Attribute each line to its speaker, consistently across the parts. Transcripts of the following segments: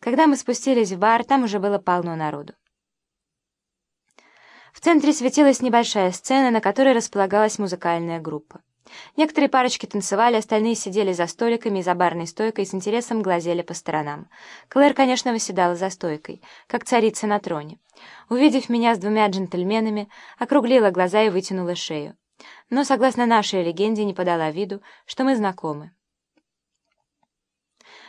Speaker 1: Когда мы спустились в бар, там уже было полно народу. В центре светилась небольшая сцена, на которой располагалась музыкальная группа. Некоторые парочки танцевали, остальные сидели за столиками и за барной стойкой и с интересом глазели по сторонам. Клэр, конечно, выседала за стойкой, как царица на троне. Увидев меня с двумя джентльменами, округлила глаза и вытянула шею. Но, согласно нашей легенде, не подала виду, что мы знакомы.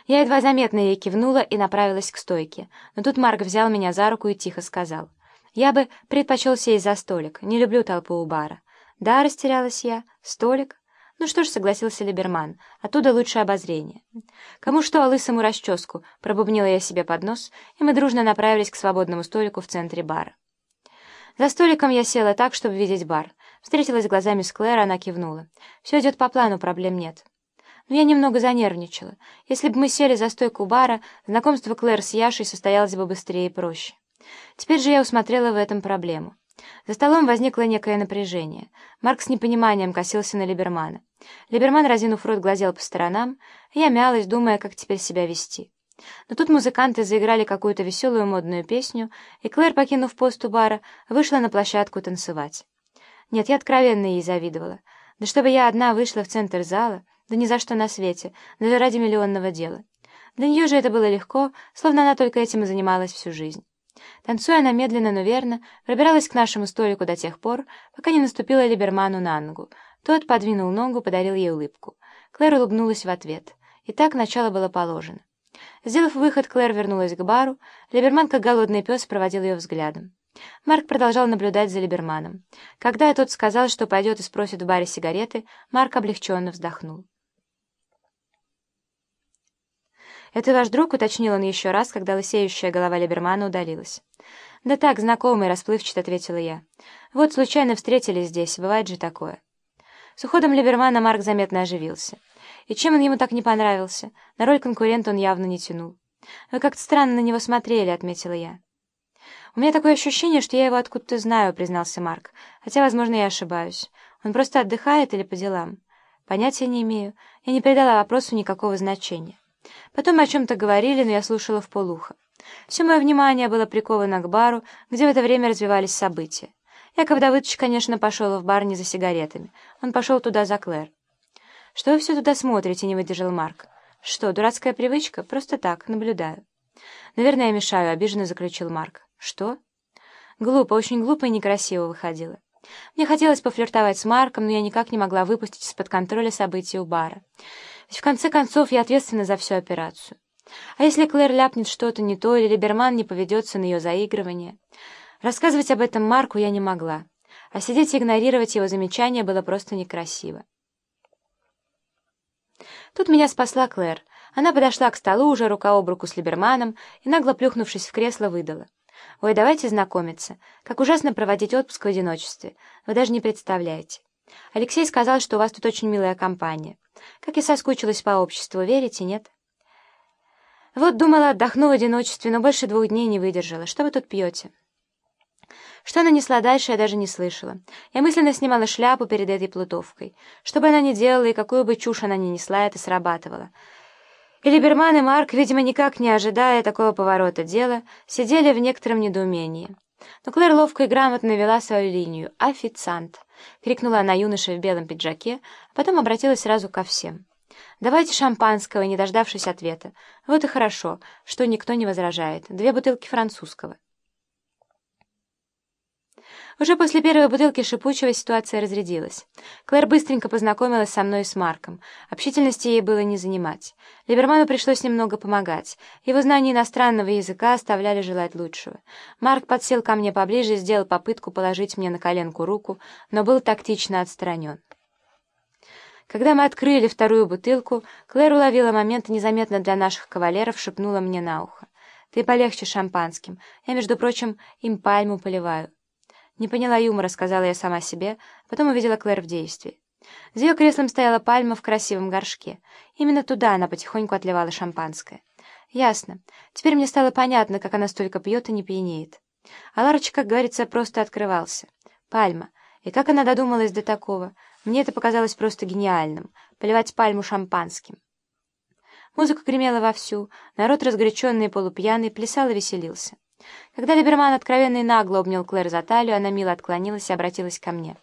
Speaker 1: Я едва заметно ей кивнула и направилась к стойке, но тут Марк взял меня за руку и тихо сказал. «Я бы предпочел сесть за столик, не люблю толпу у бара». «Да», — растерялась я, — «столик?» «Ну что ж», — согласился Либерман, — «оттуда лучше обозрение». «Кому что, а лысому расческу», — пробубнила я себе под нос, и мы дружно направились к свободному столику в центре бара. За столиком я села так, чтобы видеть бар. Встретилась глазами с Клэр, она кивнула. «Все идет по плану, проблем нет». Но я немного занервничала. Если бы мы сели за стойку бара, знакомство Клэр с Яшей состоялось бы быстрее и проще. Теперь же я усмотрела в этом проблему. За столом возникло некое напряжение. Марк с непониманием косился на Либермана. Либерман, разинув рот, глазел по сторонам, я мялась, думая, как теперь себя вести. Но тут музыканты заиграли какую-то веселую модную песню, и Клэр, покинув пост у бара, вышла на площадку танцевать. Нет, я откровенно ей завидовала. Да чтобы я одна вышла в центр зала, да ни за что на свете, даже ради миллионного дела. Для нее же это было легко, словно она только этим и занималась всю жизнь. Танцуя, она медленно, но верно пробиралась к нашему столику до тех пор, пока не наступила Либерману на ногу. Тот подвинул ногу, подарил ей улыбку. Клэр улыбнулась в ответ. И так начало было положено. Сделав выход, Клэр вернулась к бару. Либерман, как голодный пес, проводил ее взглядом. Марк продолжал наблюдать за Либерманом. Когда тот сказал, что пойдет и спросит в баре сигареты, Марк облегченно вздохнул. «Это ваш друг?» — уточнил он еще раз, когда лысеющая голова Либермана удалилась. «Да так, знакомый», — расплывчато ответила я. «Вот случайно встретились здесь, бывает же такое». С уходом Либермана Марк заметно оживился. И чем он ему так не понравился? На роль конкурента он явно не тянул. «Вы как-то странно на него смотрели», — отметила я. «У меня такое ощущение, что я его откуда-то знаю», — признался Марк. «Хотя, возможно, я ошибаюсь. Он просто отдыхает или по делам?» «Понятия не имею. Я не придала вопросу никакого значения». Потом о чем-то говорили, но я слушала в полухо. Все мое внимание было приковано к бару, где в это время развивались события. Яков Давыдович, конечно, пошел в бар не за сигаретами. Он пошел туда за Клэр. «Что вы все туда смотрите?» — не выдержал Марк. «Что, дурацкая привычка? Просто так, наблюдаю». «Наверное, я мешаю», — обиженно заключил Марк. «Что?» Глупо, очень глупо и некрасиво выходило. Мне хотелось пофлиртовать с Марком, но я никак не могла выпустить из-под контроля события у бара. Ведь в конце концов я ответственна за всю операцию. А если Клэр ляпнет что-то не то, или Либерман не поведется на ее заигрывание? Рассказывать об этом Марку я не могла, а сидеть и игнорировать его замечания было просто некрасиво. Тут меня спасла Клэр. Она подошла к столу уже рука об руку с Либерманом и, нагло плюхнувшись в кресло, выдала. «Ой, давайте знакомиться. Как ужасно проводить отпуск в одиночестве. Вы даже не представляете. Алексей сказал, что у вас тут очень милая компания. Как я соскучилась по обществу, верите, нет? Вот думала, отдохну в одиночестве, но больше двух дней не выдержала. Что вы тут пьете? Что она несла дальше, я даже не слышала. Я мысленно снимала шляпу перед этой плутовкой. Что бы она ни делала и какую бы чушь она ни несла, это срабатывало. И Либерман, и Марк, видимо, никак не ожидая такого поворота дела, сидели в некотором недоумении. Но Клэр ловко и грамотно вела свою линию. «Официант!» — крикнула она юноше в белом пиджаке, а потом обратилась сразу ко всем. «Давайте шампанского», не дождавшись ответа. «Вот и хорошо, что никто не возражает. Две бутылки французского». Уже после первой бутылки шипучего ситуация разрядилась. Клэр быстренько познакомилась со мной и с Марком. Общительности ей было не занимать. Либерману пришлось немного помогать. Его знания иностранного языка оставляли желать лучшего. Марк подсел ко мне поближе и сделал попытку положить мне на коленку руку, но был тактично отстранен. Когда мы открыли вторую бутылку, Клэр уловила момент незаметно для наших кавалеров, шепнула мне на ухо. «Ты полегче шампанским. Я, между прочим, им пальму поливаю». «Не поняла юмора», — сказала я сама себе, потом увидела Клэр в действии. За ее креслом стояла пальма в красивом горшке. Именно туда она потихоньку отливала шампанское. Ясно. Теперь мне стало понятно, как она столько пьет и не пьянеет. А Ларочка, как говорится, просто открывался. Пальма. И как она додумалась до такого? Мне это показалось просто гениальным — поливать пальму шампанским. Музыка гремела вовсю, народ, разгоряченный и полупьяный, плясал и веселился. Когда Либерман откровенно и нагло обнял Клэр за талию, она мило отклонилась и обратилась ко мне.